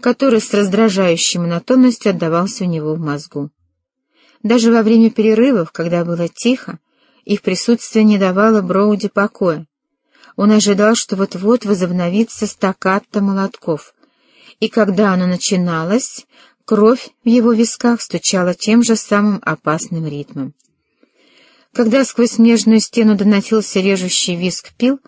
который с раздражающей монотонностью отдавался у него в мозгу. Даже во время перерывов, когда было тихо, их присутствие не давало Броуди покоя. Он ожидал, что вот-вот возобновится стаккато молотков, и когда оно начиналось, кровь в его висках стучала тем же самым опасным ритмом. Когда сквозь снежную стену доносился режущий виск пил,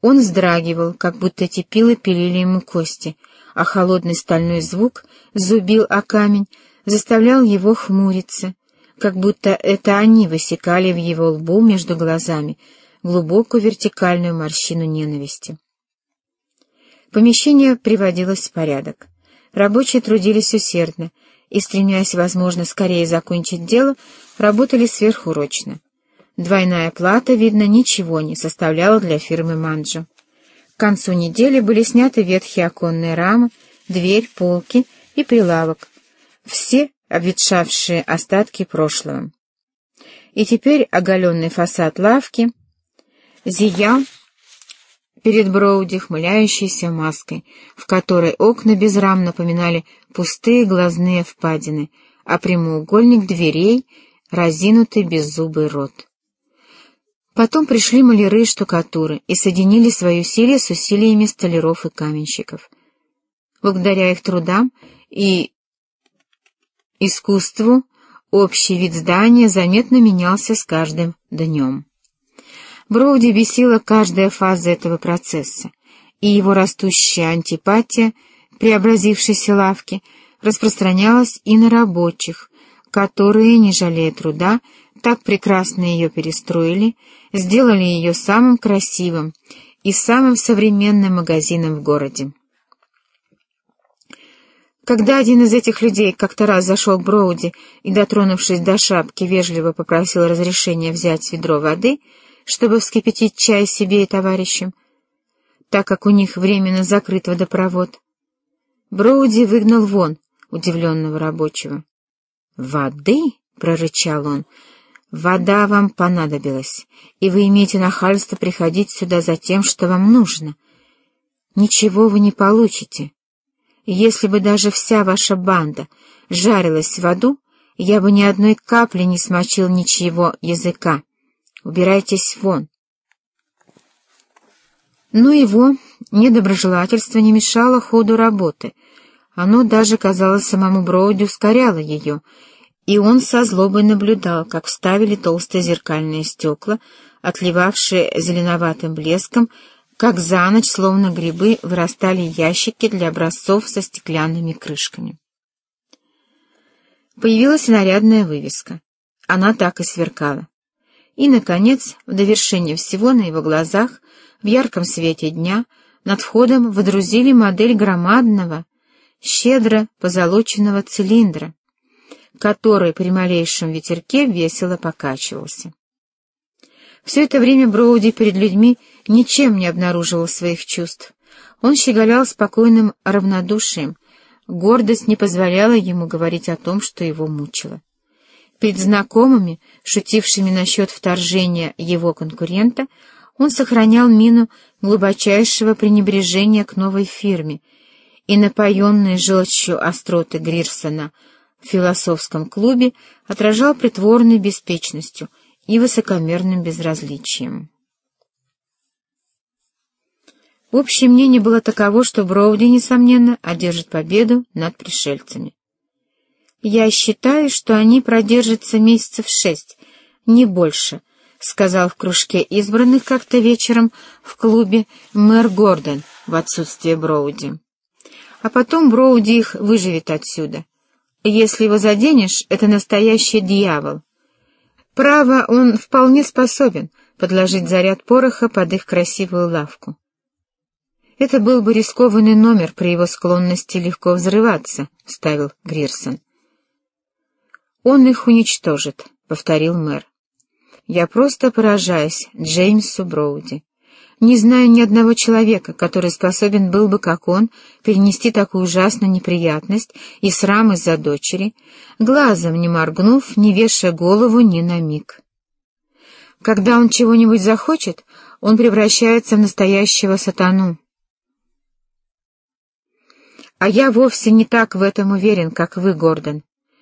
он вздрагивал, как будто эти пилы пилили ему кости, а холодный стальной звук зубил о камень, заставлял его хмуриться, как будто это они высекали в его лбу между глазами глубокую вертикальную морщину ненависти. Помещение приводилось в порядок. Рабочие трудились усердно и, стремясь, возможно, скорее закончить дело, работали сверхурочно. Двойная плата, видно, ничего не составляла для фирмы «Манджо». К концу недели были сняты ветхие оконные рамы, дверь, полки и прилавок. Все обветшавшие остатки прошлого. И теперь оголенный фасад лавки зиял перед Броуди хмыляющейся маской, в которой окна без рам напоминали пустые глазные впадины, а прямоугольник дверей — разинутый беззубый рот. Потом пришли маляры и штукатуры и соединили свои усилия с усилиями столяров и каменщиков. Благодаря их трудам и искусству общий вид здания заметно менялся с каждым днем. Броуди бесила каждая фаза этого процесса, и его растущая антипатия, преобразившейся лавки, распространялась и на рабочих, которые, не жалея труда, так прекрасно ее перестроили, сделали ее самым красивым и самым современным магазином в городе. Когда один из этих людей как-то раз зашел к Броуди и, дотронувшись до шапки, вежливо попросил разрешения взять ведро воды, чтобы вскипятить чай себе и товарищам, так как у них временно закрыт водопровод, Броуди выгнал вон удивленного рабочего. «Воды?» — прорычал он. «Вода вам понадобилась, и вы имеете нахальство приходить сюда за тем, что вам нужно. Ничего вы не получите». Если бы даже вся ваша банда жарилась в аду, я бы ни одной капли не смочил ничьего языка. Убирайтесь вон. Но его недоброжелательство не мешало ходу работы. Оно даже, казалось, самому Броуди ускоряло ее, и он со злобой наблюдал, как вставили толстые зеркальные стекла, отливавшие зеленоватым блеском, как за ночь, словно грибы, вырастали ящики для образцов со стеклянными крышками. Появилась нарядная вывеска. Она так и сверкала. И, наконец, в довершение всего на его глазах, в ярком свете дня, над входом водрузили модель громадного, щедро позолоченного цилиндра, который при малейшем ветерке весело покачивался. Все это время Броуди перед людьми ничем не обнаруживал своих чувств. Он щеголял спокойным равнодушием, гордость не позволяла ему говорить о том, что его мучило. Перед знакомыми, шутившими насчет вторжения его конкурента, он сохранял мину глубочайшего пренебрежения к новой фирме и, напоенный желчью остроты Грирсона в философском клубе, отражал притворной беспечностью — и высокомерным безразличием. Общее мнение было таково, что Броуди, несомненно, одержит победу над пришельцами. «Я считаю, что они продержатся месяцев шесть, не больше», — сказал в кружке избранных как-то вечером в клубе мэр Гордон в отсутствие Броуди. «А потом Броуди их выживет отсюда. Если его заденешь, это настоящий дьявол, Право, он вполне способен подложить заряд пороха под их красивую лавку. Это был бы рискованный номер при его склонности легко взрываться, — ставил Грирсон. «Он их уничтожит», — повторил мэр. «Я просто поражаюсь Джеймсу Броуди. Не знаю ни одного человека, который способен был бы, как он, перенести такую ужасную неприятность и срам из-за дочери, глазом не моргнув, не вешая голову ни на миг. Когда он чего-нибудь захочет, он превращается в настоящего сатану. А я вовсе не так в этом уверен, как вы, Гордон.